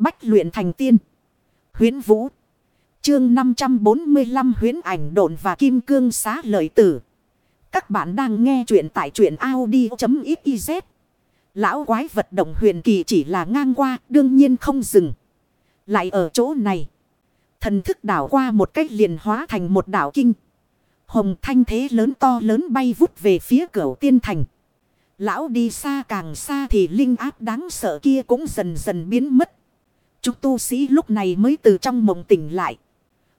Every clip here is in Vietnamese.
Bách luyện thành tiên. Huyến Vũ. Chương 545 huyến ảnh độn và kim cương xá lợi tử. Các bạn đang nghe truyện tại truyện Audi.xyz. Lão quái vật động huyền kỳ chỉ là ngang qua, đương nhiên không dừng. Lại ở chỗ này. Thần thức đảo qua một cách liền hóa thành một đảo kinh. Hồng thanh thế lớn to lớn bay vút về phía cửa tiên thành. Lão đi xa càng xa thì linh áp đáng sợ kia cũng dần dần biến mất. Chúng tu sĩ lúc này mới từ trong mộng tỉnh lại.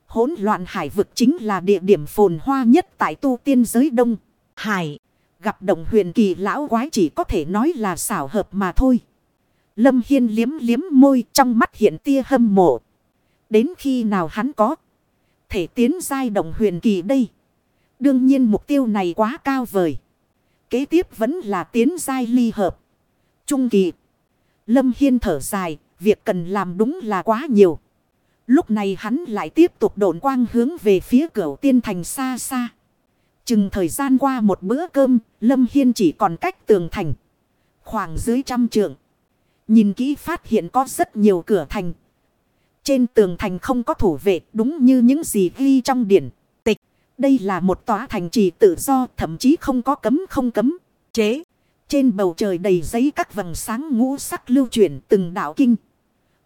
Hỗn loạn hải vực chính là địa điểm phồn hoa nhất tại tu tiên giới đông. Hải, gặp động huyền kỳ lão quái chỉ có thể nói là xảo hợp mà thôi. Lâm Hiên liếm liếm môi trong mắt hiện tia hâm mộ. Đến khi nào hắn có thể tiến giai động huyền kỳ đây. Đương nhiên mục tiêu này quá cao vời. Kế tiếp vẫn là tiến giai ly hợp. Trung kỳ. Lâm Hiên thở dài, việc cần làm đúng là quá nhiều. Lúc này hắn lại tiếp tục độn quang hướng về phía cửa tiên thành xa xa. Chừng thời gian qua một bữa cơm, Lâm Hiên chỉ còn cách tường thành. Khoảng dưới trăm trượng. Nhìn kỹ phát hiện có rất nhiều cửa thành. Trên tường thành không có thủ vệ đúng như những gì ghi trong điển tịch. Đây là một tòa thành trì tự do thậm chí không có cấm không cấm. Chế. Trên bầu trời đầy giấy các vầng sáng ngũ sắc lưu chuyển từng đảo kinh.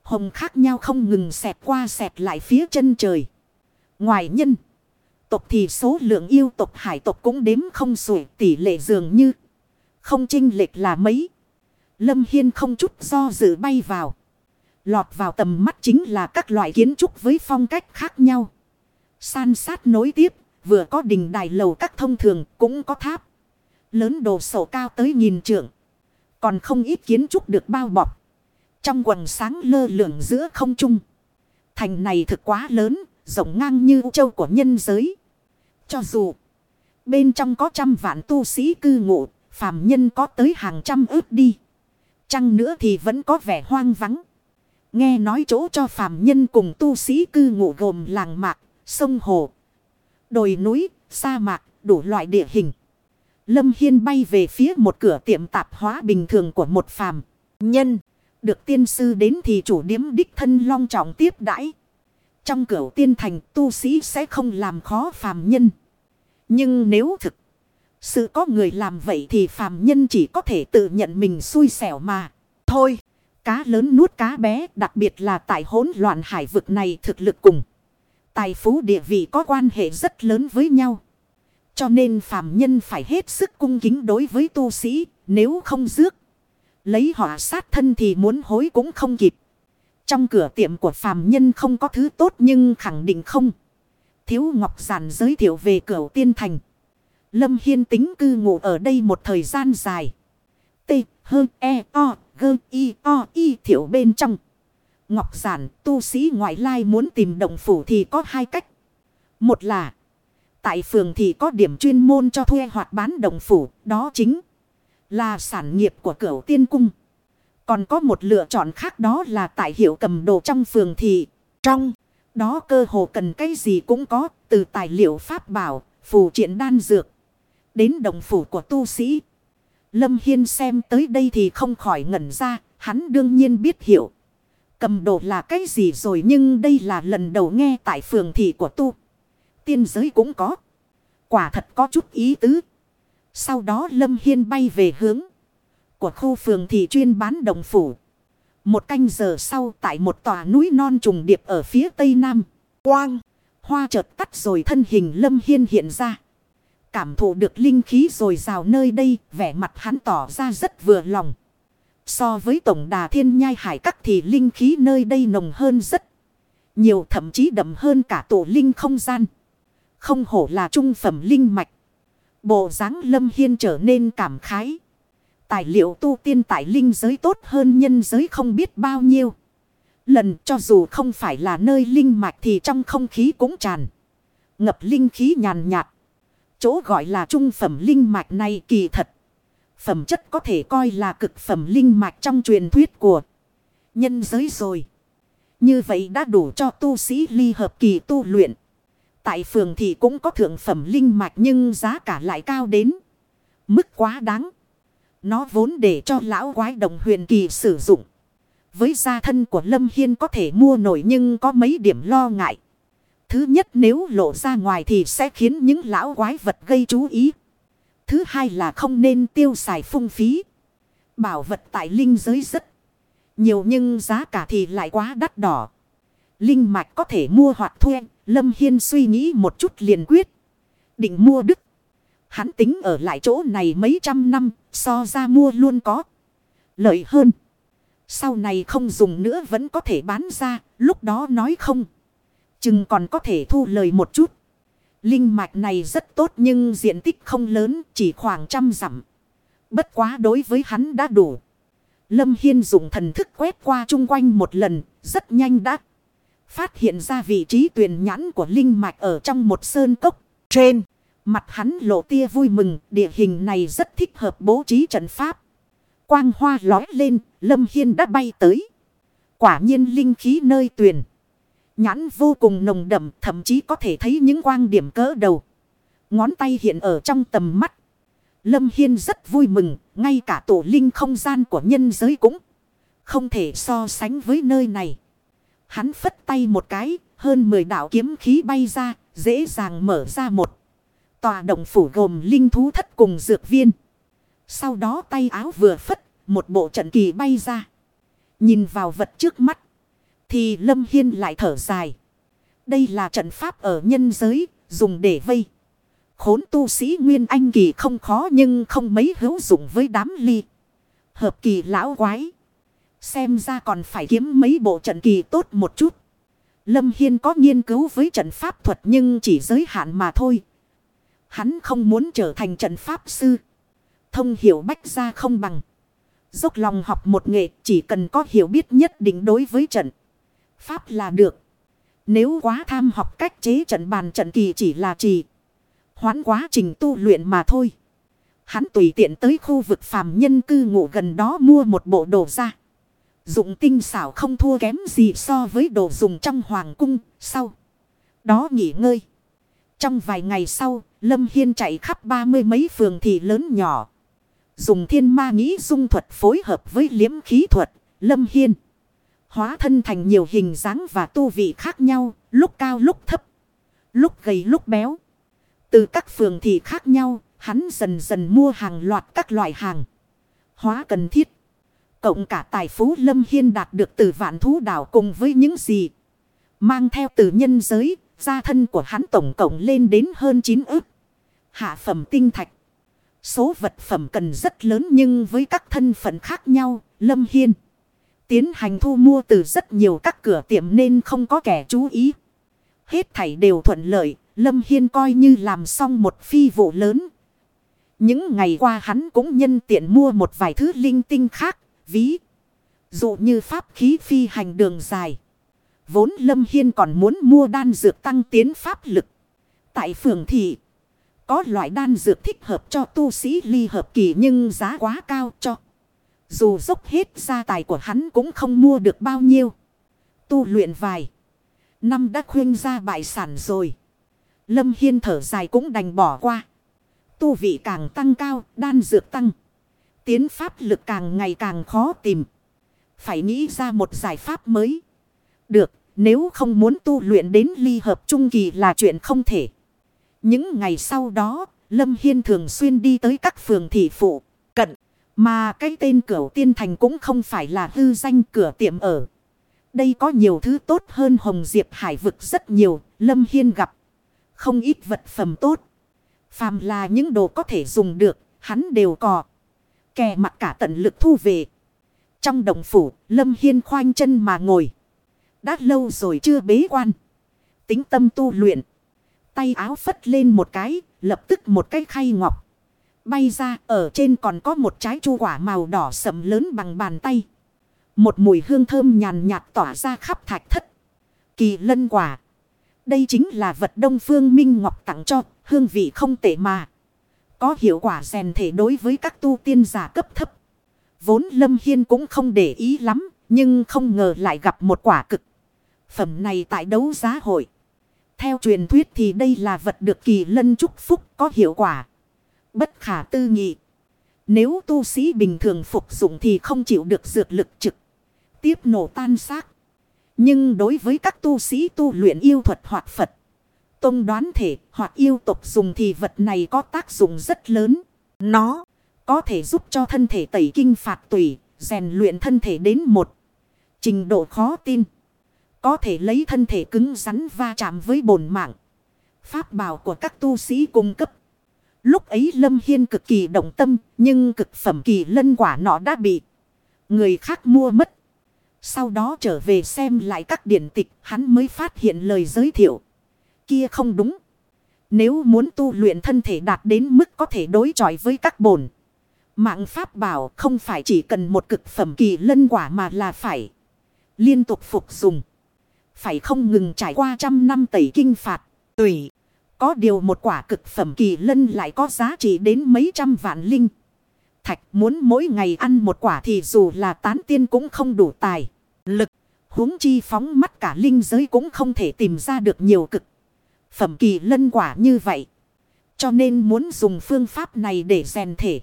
Hồng khác nhau không ngừng xẹt qua xẹt lại phía chân trời. Ngoài nhân. Tộc thì số lượng yêu tộc hải tộc cũng đếm không xuể tỷ lệ dường như. Không chinh lệch là mấy. Lâm Hiên không chút do dự bay vào. Lọt vào tầm mắt chính là các loại kiến trúc với phong cách khác nhau. San sát nối tiếp, vừa có đình đài lầu các thông thường cũng có tháp. Lớn đồ sổ cao tới nghìn trượng. Còn không ít kiến trúc được bao bọc. Trong quần sáng lơ lửng giữa không trung. Thành này thực quá lớn, rộng ngang như châu của nhân giới. Cho dù bên trong có trăm vạn tu sĩ cư ngụ, phàm nhân có tới hàng trăm ước đi. Chăng nữa thì vẫn có vẻ hoang vắng. Nghe nói chỗ cho phàm nhân cùng tu sĩ cư ngụ gồm làng mạc, sông hồ, đồi núi, sa mạc, đủ loại địa hình. Lâm Hiên bay về phía một cửa tiệm tạp hóa bình thường của một phàm nhân. Được tiên sư đến thì chủ điếm đích thân long trọng tiếp đãi. Trong cửu tiên thành tu sĩ sẽ không làm khó phàm nhân. Nhưng nếu thực sự có người làm vậy thì phàm nhân chỉ có thể tự nhận mình xui xẻo mà. Thôi, cá lớn nuốt cá bé đặc biệt là tại hỗn loạn hải vực này thực lực cùng. Tài phú địa vị có quan hệ rất lớn với nhau. Cho nên phàm nhân phải hết sức cung kính đối với tu sĩ, nếu không rước. Lấy họ sát thân thì muốn hối cũng không kịp. Trong cửa tiệm của phàm nhân không có thứ tốt nhưng khẳng định không. Thiếu Ngọc Giản giới thiệu về cửa tiên thành. Lâm Hiên tính cư ngụ ở đây một thời gian dài. T, H, E, O, G, I, O, I thiểu bên trong. Ngọc Giản tu sĩ ngoại lai muốn tìm động phủ thì có hai cách. Một là tại phường thì có điểm chuyên môn cho thuê hoặc bán động phủ. Đó chính là sản nghiệp của cửu tiên cung. Còn có một lựa chọn khác đó là tại hiệu cầm đồ trong phường thị. trong đó cơ hồ cần cái gì cũng có từ tài liệu pháp bảo, phù triện đan dược đến đồng phủ của tu sĩ. Lâm Hiên xem tới đây thì không khỏi ngẩn ra, hắn đương nhiên biết hiểu. Cầm đồ là cái gì rồi nhưng đây là lần đầu nghe tại phường thị của tu. Tiên giới cũng có. Quả thật có chút ý tứ. Sau đó Lâm Hiên bay về hướng của khu phường thị chuyên bán đồng phủ. Một canh giờ sau tại một tòa núi non trùng điệp ở phía tây nam. Quang, hoa chợt tắt rồi thân hình Lâm Hiên hiện ra. Cảm thụ được linh khí rồi rào nơi đây, vẻ mặt hắn tỏ ra rất vừa lòng. So với tổng đà thiên nhai hải các thì linh khí nơi đây nồng hơn rất nhiều thậm chí đậm hơn cả tổ linh không gian. Không hổ là trung phẩm linh mạch. Bộ dáng lâm hiên trở nên cảm khái. Tài liệu tu tiên tại linh giới tốt hơn nhân giới không biết bao nhiêu. Lần cho dù không phải là nơi linh mạch thì trong không khí cũng tràn. Ngập linh khí nhàn nhạt. Chỗ gọi là trung phẩm linh mạch này kỳ thật. Phẩm chất có thể coi là cực phẩm linh mạch trong truyền thuyết của nhân giới rồi. Như vậy đã đủ cho tu sĩ ly hợp kỳ tu luyện. Tại phường thì cũng có thượng phẩm linh mạch nhưng giá cả lại cao đến. Mức quá đáng. Nó vốn để cho lão quái đồng huyền kỳ sử dụng. với gia thân của Lâm Hiên có thể mua nổi nhưng có mấy điểm lo ngại. Thứ nhất, nếu lộ ra ngoài thì sẽ khiến những lão quái vật gây chú ý. Thứ hai là không nên tiêu xài phung phí. Bảo vật tại linh giới rất nhiều nhưng giá cả thì lại quá đắt đỏ. Linh mạch có thể mua hoặc thuê. Lâm Hiên suy nghĩ một chút liền quyết. Định mua đức. Hắn tính ở lại chỗ này mấy trăm năm. So ra mua luôn có. Lợi hơn. Sau này không dùng nữa vẫn có thể bán ra. Lúc đó nói không. Chừng còn có thể thu lời một chút. Linh mạch này rất tốt nhưng diện tích không lớn. Chỉ khoảng trăm dặm. Bất quá đối với hắn đã đủ. Lâm Hiên dùng thần thức quét qua chung quanh một lần. Rất nhanh đã. Phát hiện ra vị trí tuyển nhãn của linh mạch ở trong một sơn cốc. Trên. Mặt hắn lộ tia vui mừng. Địa hình này rất thích hợp bố trí trận pháp. Quang hoa lói lên. Lâm Hiên đã bay tới. Quả nhiên linh khí nơi tuyển. Nhãn vô cùng nồng đậm. Thậm chí có thể thấy những quang điểm cỡ đầu. Ngón tay hiện ở trong tầm mắt. Lâm Hiên rất vui mừng. Ngay cả tổ linh không gian của nhân giới cũng không thể so sánh với nơi này. Hắn phất tay một cái, hơn 10 đạo kiếm khí bay ra, dễ dàng mở ra một. Tòa động phủ gồm linh thú thất cùng dược viên. Sau đó tay áo vừa phất, một bộ trận kỳ bay ra. Nhìn vào vật trước mắt, thì Lâm Hiên lại thở dài. Đây là trận pháp ở nhân giới, dùng để vây. Khốn tu sĩ Nguyên Anh kỳ không khó nhưng không mấy hữu dụng với đám ly. Hợp kỳ lão quái. Xem ra còn phải kiếm mấy bộ trận kỳ tốt một chút. Lâm Hiên có nghiên cứu với trận pháp thuật nhưng chỉ giới hạn mà thôi. Hắn không muốn trở thành trận pháp sư. Thông hiểu bách ra không bằng. Dốc lòng học một nghệ, chỉ cần có hiểu biết nhất định đối với trận. Pháp là được. Nếu quá tham học cách chế trận bàn trận kỳ chỉ là trì. Hoán quá trình tu luyện mà thôi. Hắn tùy tiện tới khu vực phàm nhân cư ngụ gần đó mua một bộ đồ ra. Dụng tinh xảo không thua kém gì so với đồ dùng trong hoàng cung, sau. Đó nghỉ ngơi. Trong vài ngày sau, Lâm Hiên chạy khắp ba mươi mấy phường thị lớn nhỏ. Dùng thiên ma nghĩ dung thuật phối hợp với liếm khí thuật, Lâm Hiên. Hóa thân thành nhiều hình dáng và tu vị khác nhau, lúc cao lúc thấp, lúc gầy lúc béo. Từ các phường thị khác nhau, hắn dần dần mua hàng loạt các loại hàng. Hóa cần thiết. Cộng cả tài phú Lâm Hiên đạt được từ vạn thú đảo cùng với những gì. Mang theo từ nhân giới, gia thân của hắn tổng cộng lên đến hơn 9 ức. Hạ phẩm tinh thạch. Số vật phẩm cần rất lớn nhưng với các thân phận khác nhau, Lâm Hiên. Tiến hành thu mua từ rất nhiều các cửa tiệm nên không có kẻ chú ý. Hết thảy đều thuận lợi, Lâm Hiên coi như làm xong một phi vụ lớn. Những ngày qua hắn cũng nhân tiện mua một vài thứ linh tinh khác, ví. Dụ như pháp khí phi hành đường dài. Vốn Lâm Hiên còn muốn mua đan dược tăng tiến pháp lực. Tại phường thị. Có loại đan dược thích hợp cho tu sĩ ly hợp kỳ nhưng giá quá cao cho. Dù dốc hết gia tài của hắn cũng không mua được bao nhiêu. Tu luyện vài. Năm đã khuyên ra bại sản rồi. Lâm Hiên thở dài cũng đành bỏ qua. Tu vị càng tăng cao, đan dược tăng tiến pháp lực càng ngày càng khó tìm. Phải nghĩ ra một giải pháp mới. Được, nếu không muốn tu luyện đến ly hợp trung kỳ là chuyện không thể. Những ngày sau đó, Lâm Hiên thường xuyên đi tới các phường thị phụ, cận. Mà cái tên cửa tiên thành cũng không phải là hư danh cửa tiệm ở. Đây có nhiều thứ tốt hơn Hồng Diệp Hải vực rất nhiều, Lâm Hiên gặp. Không ít vật phẩm tốt. Phàm là những đồ có thể dùng được, hắn đều có. Kè mặt cả tận lực thu về. Trong đồng phủ, Lâm Hiên khoanh chân mà ngồi. Đã lâu rồi chưa bế quan. Tính tâm tu luyện. Tay áo phất lên một cái, lập tức một cái khay ngọc. Bay ra, ở trên còn có một trái chu quả màu đỏ sậm lớn bằng bàn tay. Một mùi hương thơm nhàn nhạt tỏa ra khắp thạch thất. Kỳ lân quả. Đây chính là vật đông phương minh ngọc tặng cho, hương vị không tệ mà. Có hiệu quả rèn thể đối với các tu tiên giả cấp thấp. Vốn Lâm Hiên cũng không để ý lắm. Nhưng không ngờ lại gặp một quả cực. Phẩm này tại đấu giá hội. Theo truyền thuyết thì đây là vật được kỳ lân chúc phúc có hiệu quả. Bất khả tư nghị. Nếu tu sĩ bình thường phục dụng thì không chịu được dược lực trực. tiếp nổ tan xác. Nhưng đối với các tu sĩ tu luyện yêu thuật hoặc Phật, tông đoán thể hoặc yêu tục dùng thì vật này có tác dụng rất lớn. Nó có thể giúp cho thân thể tẩy kinh phạt tùy, rèn luyện thân thể đến một trình độ khó tin. Có thể lấy thân thể cứng rắn va chạm với bổn mạng. Pháp bảo của các tu sĩ cung cấp. Lúc ấy Lâm Hiên cực kỳ động tâm, nhưng cực phẩm kỳ lân quả nọ đã bị người khác mua mất. Sau đó trở về xem lại các điển tịch, hắn mới phát hiện lời giới thiệu. Kia không đúng. Nếu muốn tu luyện thân thể đạt đến mức có thể đối chọi với các bổn. Mạng Pháp bảo không phải chỉ cần một cực phẩm kỳ lân quả mà là phải liên tục phục dùng. Phải không ngừng trải qua trăm năm tẩy kinh phạt, tùy. Có điều một quả cực phẩm kỳ lân lại có giá trị đến mấy trăm vạn linh. Thạch muốn mỗi ngày ăn một quả thì dù là tán tiên cũng không đủ tài. Lực, huống chi phóng mắt cả linh giới cũng không thể tìm ra được nhiều cực. Phẩm kỳ lân quả như vậy. Cho nên muốn dùng phương pháp này để rèn thể.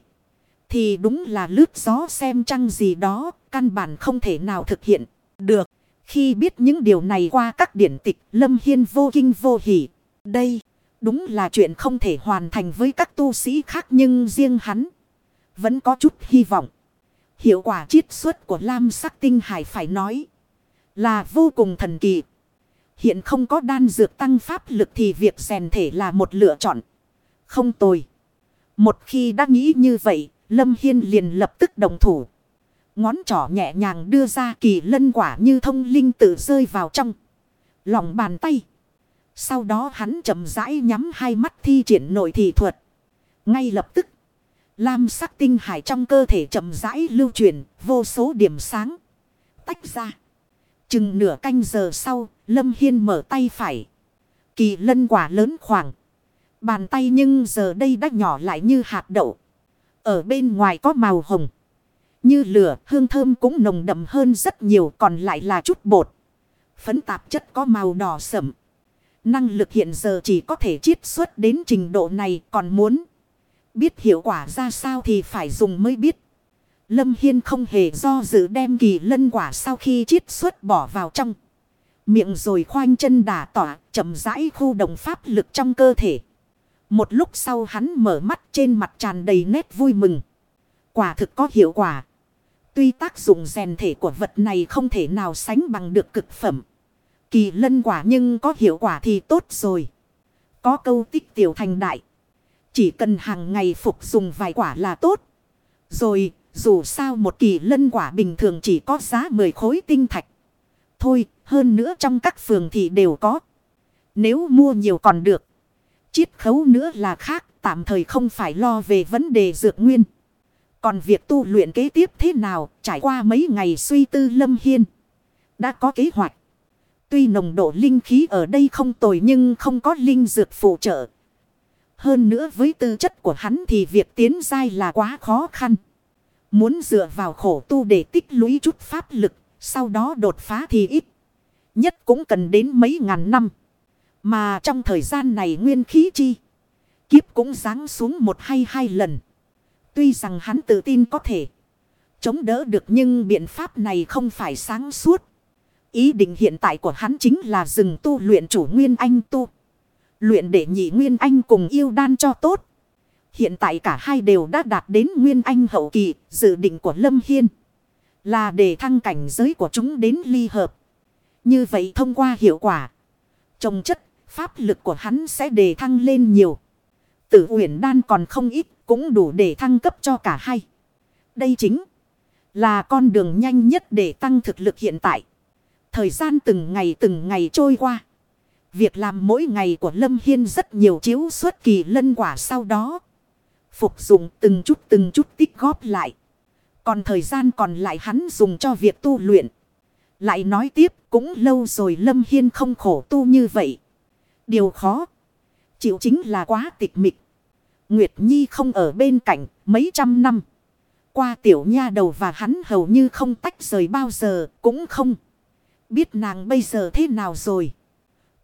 Thì đúng là lướt gió xem trăng gì đó, căn bản không thể nào thực hiện được. Khi biết những điều này qua các điển tịch, Lâm Hiên vô kinh vô hỉ. Đây, đúng là chuyện không thể hoàn thành với các tu sĩ khác nhưng riêng hắn vẫn có chút hy vọng. Hiệu quả chiết xuất của Lam sắc tinh hải phải nói là vô cùng thần kỳ. Hiện không có đan dược tăng pháp lực thì việc rèn thể là một lựa chọn. Không tồi. Một khi đã nghĩ như vậy, Lâm Hiên liền lập tức đồng thủ. Ngón trỏ nhẹ nhàng đưa ra kỳ lân quả như thông linh tự rơi vào trong. Lòng bàn tay. Sau đó hắn chậm rãi nhắm hai mắt thi triển nội thị thuật. Ngay lập tức. Lam sắc tinh hải trong cơ thể chậm rãi lưu chuyển vô số điểm sáng. Tách ra. Chừng nửa canh giờ sau, Lâm Hiên mở tay phải. Kỳ lân quả lớn khoảng. Bàn tay nhưng giờ đây đã nhỏ lại như hạt đậu. Ở bên ngoài có màu hồng. Như lửa, hương thơm cũng nồng đậm hơn rất nhiều còn lại là chút bột. Phấn tạp chất có màu đỏ sẫm. Năng lực hiện giờ chỉ có thể chiết xuất đến trình độ này còn muốn. Biết hiệu quả ra sao thì phải dùng mới biết. Lâm Hiên không hề do dự đem kỳ lân quả sau khi chiết xuất bỏ vào trong. Miệng rồi khoanh chân đà tỏa chậm rãi khu động pháp lực trong cơ thể. Một lúc sau hắn mở mắt trên mặt tràn đầy nét vui mừng. Quả thực có hiệu quả. Tuy tác dụng rèn thể của vật này không thể nào sánh bằng được cực phẩm. Kỳ lân quả nhưng có hiệu quả thì tốt rồi. Có câu tích tiểu thành đại. Chỉ cần hàng ngày phục dùng vài quả là tốt. Rồi, dù sao một kỳ lân quả bình thường chỉ có giá 10 khối tinh thạch. Thôi, hơn nữa trong các phường thì đều có. Nếu mua nhiều còn được. Chiết khấu nữa là khác, tạm thời không phải lo về vấn đề dược nguyên. Còn việc tu luyện kế tiếp thế nào, trải qua mấy ngày suy tư lâm hiên. Đã có kế hoạch. Tuy nồng độ linh khí ở đây không tồi nhưng không có linh dược phụ trợ. Hơn nữa với tư chất của hắn thì việc tiến dai là quá khó khăn. Muốn dựa vào khổ tu để tích lũy chút pháp lực, sau đó đột phá thì ít. Nhất cũng cần đến mấy ngàn năm. Mà trong thời gian này nguyên khí chi. Kiếp cũng ráng xuống một hay hai lần. Tuy rằng hắn tự tin có thể chống đỡ được nhưng biện pháp này không phải sáng suốt. Ý định hiện tại của hắn chính là dừng tu luyện chủ nguyên anh tu. Luyện để nhị nguyên anh cùng yêu đan cho tốt. Hiện tại cả hai đều đã đạt đến nguyên anh hậu kỳ, dự định của Lâm Hiên. Là để thăng cảnh giới của chúng đến ly hợp. Như vậy thông qua hiệu quả. Trồng chất, pháp lực của hắn sẽ đề thăng lên nhiều. Tử uyển đan còn không ít, cũng đủ để thăng cấp cho cả hai. Đây chính là con đường nhanh nhất để tăng thực lực hiện tại. Thời gian từng ngày từng ngày trôi qua. Việc làm mỗi ngày của Lâm Hiên rất nhiều chiếu suốt kỳ lân quả sau đó. Phục dụng từng chút từng chút tích góp lại. Còn thời gian còn lại hắn dùng cho việc tu luyện. Lại nói tiếp cũng lâu rồi Lâm Hiên không khổ tu như vậy. Điều khó. Chịu chính là quá tịch mịch. Nguyệt Nhi không ở bên cạnh mấy trăm năm. Qua tiểu nha đầu và hắn hầu như không tách rời bao giờ cũng không. Biết nàng bây giờ thế nào rồi.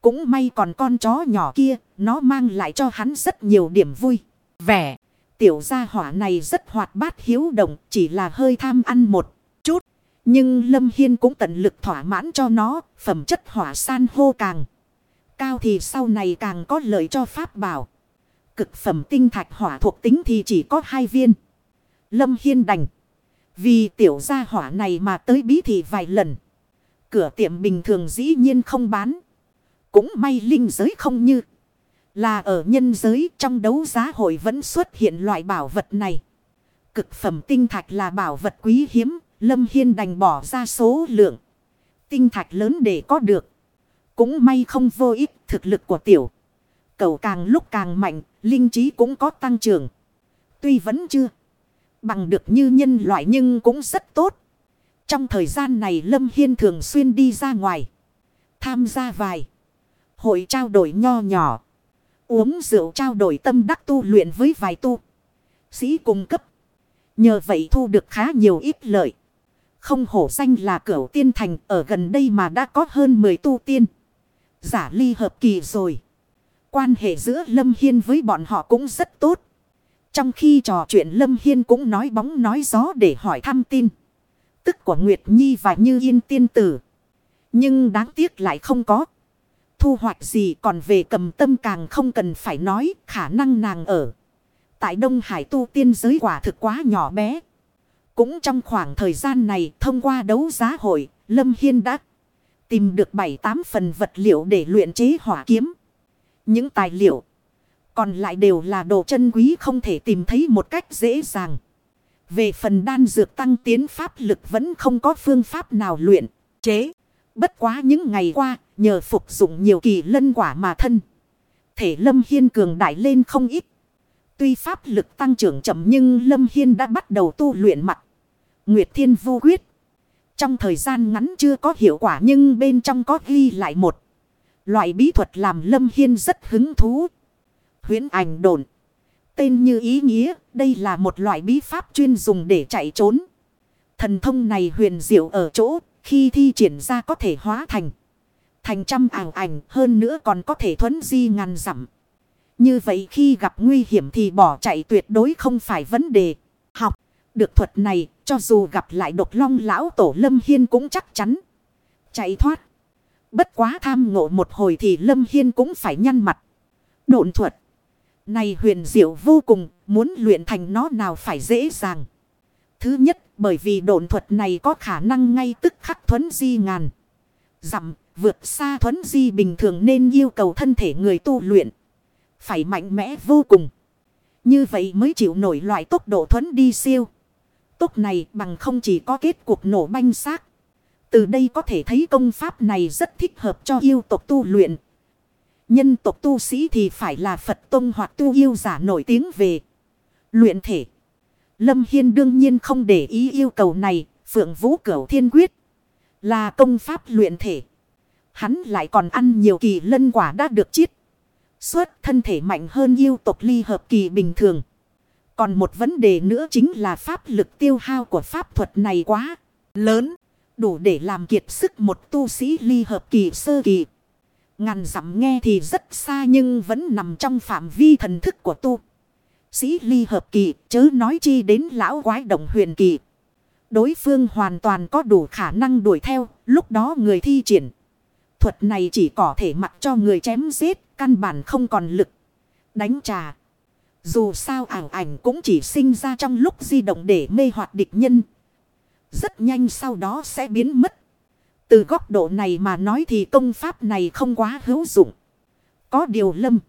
Cũng may còn con chó nhỏ kia, nó mang lại cho hắn rất nhiều điểm vui. Vẻ, tiểu gia hỏa này rất hoạt bát hiếu động, chỉ là hơi tham ăn một chút. Nhưng Lâm Hiên cũng tận lực thỏa mãn cho nó, phẩm chất hỏa san hô càng. Cao thì sau này càng có lợi cho pháp bảo. Cực phẩm tinh thạch hỏa thuộc tính thì chỉ có hai viên. Lâm Hiên đành. Vì tiểu gia hỏa này mà tới bí thị vài lần. Cửa tiệm bình thường dĩ nhiên không bán. Cũng may linh giới không như. Là ở nhân giới trong đấu giá hội vẫn xuất hiện loại bảo vật này. Cực phẩm tinh thạch là bảo vật quý hiếm. Lâm Hiên đành bỏ ra số lượng. Tinh thạch lớn để có được. Cũng may không vô ích thực lực của tiểu. Cầu càng lúc càng mạnh. Linh trí cũng có tăng trưởng. Tuy vẫn chưa. Bằng được như nhân loại nhưng cũng rất tốt. Trong thời gian này Lâm Hiên thường xuyên đi ra ngoài. Tham gia vài. Hội trao đổi nho nhỏ. Uống rượu trao đổi tâm đắc tu luyện với vài tu. Sĩ cung cấp. Nhờ vậy thu được khá nhiều ít lợi. Không hổ danh là cửu tiên thành, ở gần đây mà đã có hơn 10 tu tiên. Giả ly hợp kỳ rồi. Quan hệ giữa Lâm Hiên với bọn họ cũng rất tốt. Trong khi trò chuyện Lâm Hiên cũng nói bóng nói gió để hỏi thăm tin. Tức của Nguyệt Nhi và Như Yên tiên tử. Nhưng đáng tiếc lại không có. Thu hoạch gì còn về cầm tâm càng không cần phải nói khả năng nàng ở. Tại Đông Hải tu tiên giới quả thực quá nhỏ bé. Cũng trong khoảng thời gian này thông qua đấu giá hội, Lâm Hiên đã tìm được 7-8 phần vật liệu để luyện chế hỏa kiếm. Những tài liệu còn lại đều là đồ chân quý không thể tìm thấy một cách dễ dàng. Về phần đan dược tăng tiến pháp lực vẫn không có phương pháp nào luyện, chế. Bất quá những ngày qua, nhờ phục dụng nhiều kỳ lân quả mà thân. Thể Lâm Hiên cường đại lên không ít. Tuy pháp lực tăng trưởng chậm nhưng Lâm Hiên đã bắt đầu tu luyện mặt. Nguyệt Thiên Vô Quyết. Trong thời gian ngắn chưa có hiệu quả nhưng bên trong có ghi lại một. Loại bí thuật làm Lâm Hiên rất hứng thú. Huyến ảnh đồn. Tên như ý nghĩa, đây là một loại bí pháp chuyên dùng để chạy trốn. Thần thông này huyền diệu ở chỗ, khi thi triển ra có thể hóa thành. Thành trăm ảo ảnh hơn nữa còn có thể thuấn di ngàn dặm. Như vậy khi gặp nguy hiểm thì bỏ chạy tuyệt đối không phải vấn đề. Học được thuật này cho dù gặp lại độc long lão tổ Lâm Hiên cũng chắc chắn. Chạy thoát. Bất quá tham ngộ một hồi thì Lâm Hiên cũng phải nhăn mặt. Độn thuật. Này huyền diệu vô cùng, muốn luyện thành nó nào phải dễ dàng. Thứ nhất, bởi vì độn thuật này có khả năng ngay tức khắc thuấn di ngàn. Dặm, vượt xa thuấn di bình thường nên yêu cầu thân thể người tu luyện. Phải mạnh mẽ vô cùng. Như vậy mới chịu nổi loại tốc độ thuấn đi siêu. Tốc này bằng không chỉ có kết cuộc nổ banh xác. Từ đây có thể thấy công pháp này rất thích hợp cho yêu tộc tu luyện. Nhân tộc tu sĩ thì phải là Phật Tông hoặc tu yêu giả nổi tiếng về luyện thể. Lâm Hiên đương nhiên không để ý yêu cầu này, Phượng Vũ Cửu Thiên Quyết là công pháp luyện thể. Hắn lại còn ăn nhiều kỳ lân quả đã được chiết. Suốt thân thể mạnh hơn yêu tộc ly hợp kỳ bình thường. Còn một vấn đề nữa chính là pháp lực tiêu hao của pháp thuật này quá lớn. Đủ để làm kiệt sức một tu sĩ ly hợp kỳ sơ kỳ. Ngàn dặm nghe thì rất xa nhưng vẫn nằm trong phạm vi thần thức của tu. Sĩ ly hợp kỳ chớ nói chi đến lão quái động huyền kỳ. Đối phương hoàn toàn có đủ khả năng đuổi theo, lúc đó người thi triển. Thuật này chỉ có thể mặc cho người chém giết, căn bản không còn lực. Đánh trà. Dù sao ảo ảnh cũng chỉ sinh ra trong lúc di động để mê hoặc địch nhân. Rất nhanh sau đó sẽ biến mất. Từ góc độ này mà nói thì công pháp này không quá hữu dụng. Có điều lâm.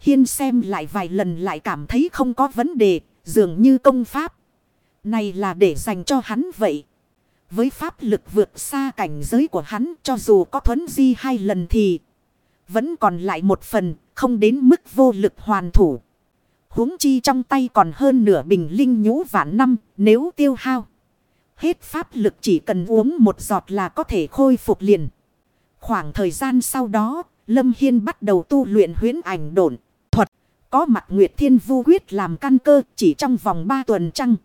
Hiên xem lại vài lần lại cảm thấy không có vấn đề. Dường như công pháp. Này là để dành cho hắn vậy. Với pháp lực vượt xa cảnh giới của hắn cho dù có thuấn di hai lần thì. Vẫn còn lại một phần. Không đến mức vô lực hoàn thủ. huống chi trong tay còn hơn nửa bình linh nhũ vạn năm nếu tiêu hao. Hết pháp lực chỉ cần uống một giọt là có thể khôi phục liền. Khoảng thời gian sau đó, Lâm Hiên bắt đầu tu luyện huyến ảnh độn thuật. Có mặt Nguyệt Thiên Vu Quyết làm căn cơ chỉ trong vòng 3 tuần trăng.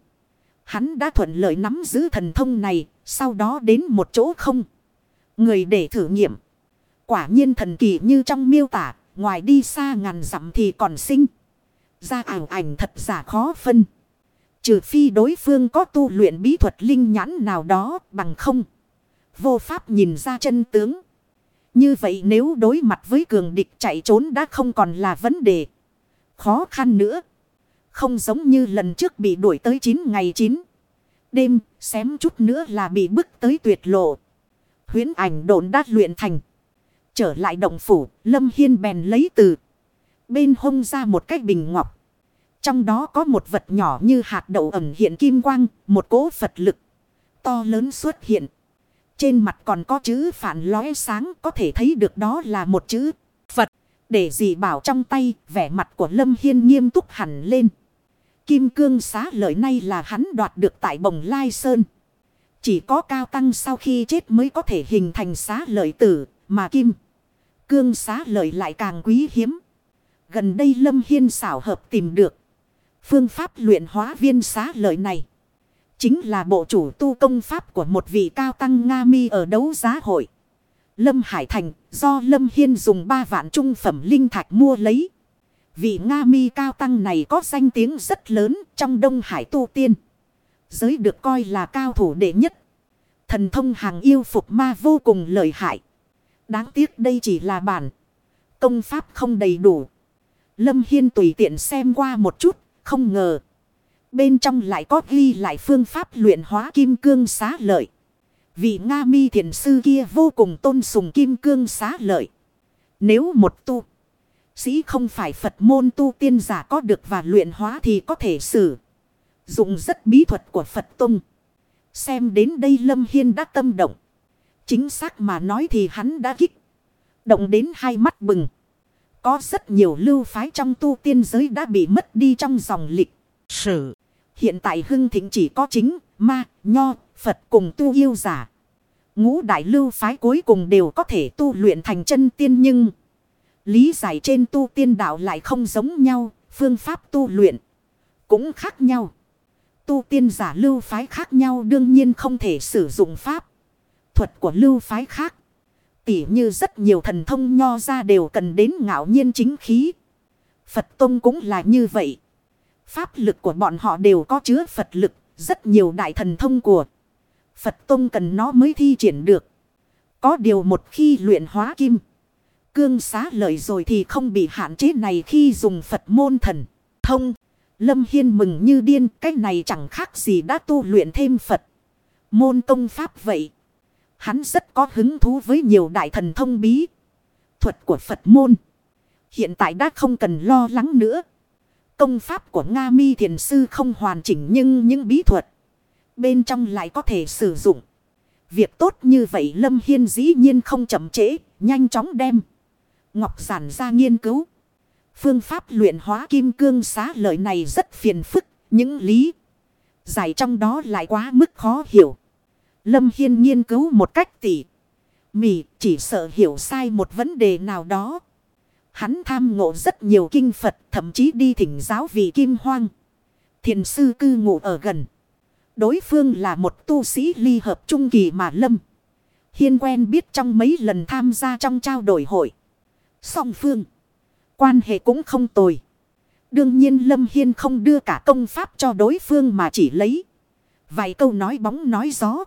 Hắn đã thuận lợi nắm giữ thần thông này, sau đó đến một chỗ không. Người để thử nghiệm. Quả nhiên thần kỳ như trong miêu tả, ngoài đi xa ngàn dặm thì còn sinh. Ra ảo ảnh thật giả khó phân. Trừ phi đối phương có tu luyện bí thuật linh nhãn nào đó bằng không. Vô pháp nhìn ra chân tướng. Như vậy nếu đối mặt với cường địch chạy trốn đã không còn là vấn đề. Khó khăn nữa. Không giống như lần trước bị đuổi tới 9 ngày 9. Đêm, xém chút nữa là bị bức tới tuyệt lộ. Huyến ảnh độn đát luyện thành. Trở lại động phủ, Lâm Hiên bèn lấy từ. Bên hông ra một cái bình ngọc. Trong đó có một vật nhỏ như hạt đậu ẩm hiện kim quang, một cỗ Phật lực. To lớn xuất hiện. Trên mặt còn có chữ phản lóe sáng có thể thấy được đó là một chữ Phật. Để gì bảo trong tay vẻ mặt của Lâm Hiên nghiêm túc hẳn lên. Kim cương xá lợi này là hắn đoạt được tại bồng Lai Sơn. Chỉ có cao tăng sau khi chết mới có thể hình thành xá lợi tử, mà kim. Cương xá lợi lại càng quý hiếm. Gần đây Lâm Hiên xảo hợp tìm được. Phương pháp luyện hóa viên xá lợi này. Chính là bộ chủ tu công pháp của một vị cao tăng Nga mi ở đấu giá hội. Lâm Hải Thành, do Lâm Hiên dùng ba vạn trung phẩm linh thạch mua lấy. Vị Nga mi cao tăng này có danh tiếng rất lớn trong Đông Hải tu tiên. Giới được coi là cao thủ đệ nhất. Thần thông hàng yêu phục ma vô cùng lợi hại. Đáng tiếc đây chỉ là bản. Công pháp không đầy đủ. Lâm Hiên tùy tiện xem qua một chút, không ngờ. Bên trong lại có ghi lại phương pháp luyện hóa kim cương xá lợi. Vị Nga mi thiền sư kia vô cùng tôn sùng kim cương xá lợi. Nếu một tu sĩ không phải Phật môn tu tiên giả có được và luyện hóa thì có thể sử dụng rất bí thuật của Phật Tông. Xem đến đây Lâm Hiên đã tâm động. Chính xác mà nói thì hắn đã kích. Động đến hai mắt bừng. Có rất nhiều lưu phái trong tu tiên giới đã bị mất đi trong dòng lịch sử. Hiện tại hưng thịnh chỉ có chính, ma, nho, Phật cùng tu yêu giả. Ngũ đại lưu phái cuối cùng đều có thể tu luyện thành chân tiên nhưng... Lý giải trên tu tiên đạo lại không giống nhau, phương pháp tu luyện cũng khác nhau. Tu tiên giả lưu phái khác nhau đương nhiên không thể sử dụng pháp. Thuật của lưu phái khác. Tỉ như rất nhiều thần thông nho ra đều cần đến ngạo nhiên chính khí. Phật Tông cũng là như vậy. Pháp lực của bọn họ đều có chứa Phật lực. Rất nhiều đại thần thông của Phật Tông cần nó mới thi triển được. Có điều một khi luyện hóa kim. Cương xá lợi rồi thì không bị hạn chế này khi dùng Phật môn thần, thông. Lâm Hiên mừng như điên. Cái này chẳng khác gì đã tu luyện thêm Phật. Môn công pháp vậy. Hắn rất có hứng thú với nhiều đại thần thông bí. Thuật của Phật môn. Hiện tại đã không cần lo lắng nữa. Công pháp của Nga mi thiền sư không hoàn chỉnh nhưng những bí thuật. Bên trong lại có thể sử dụng. Việc tốt như vậy Lâm Hiên dĩ nhiên không chậm trễ. Nhanh chóng đem. Ngọc giản ra nghiên cứu. Phương pháp luyện hóa kim cương xá lợi này rất phiền phức. Những lý giải trong đó lại quá mức khó hiểu. Lâm Hiên nghiên cứu một cách tỉ. Mỉ, chỉ sợ hiểu sai một vấn đề nào đó. Hắn tham ngộ rất nhiều kinh Phật, thậm chí đi thỉnh giáo vị kim hoang. Thiền sư cư ngụ ở gần. Đối phương là một tu sĩ ly hợp trung kỳ mà Lâm. Hiên quen biết trong mấy lần tham gia trong trao đổi hội. Song phương. Quan hệ cũng không tồi. Đương nhiên Lâm Hiên không đưa cả công pháp cho đối phương mà chỉ lấy. Vài câu nói bóng nói gió.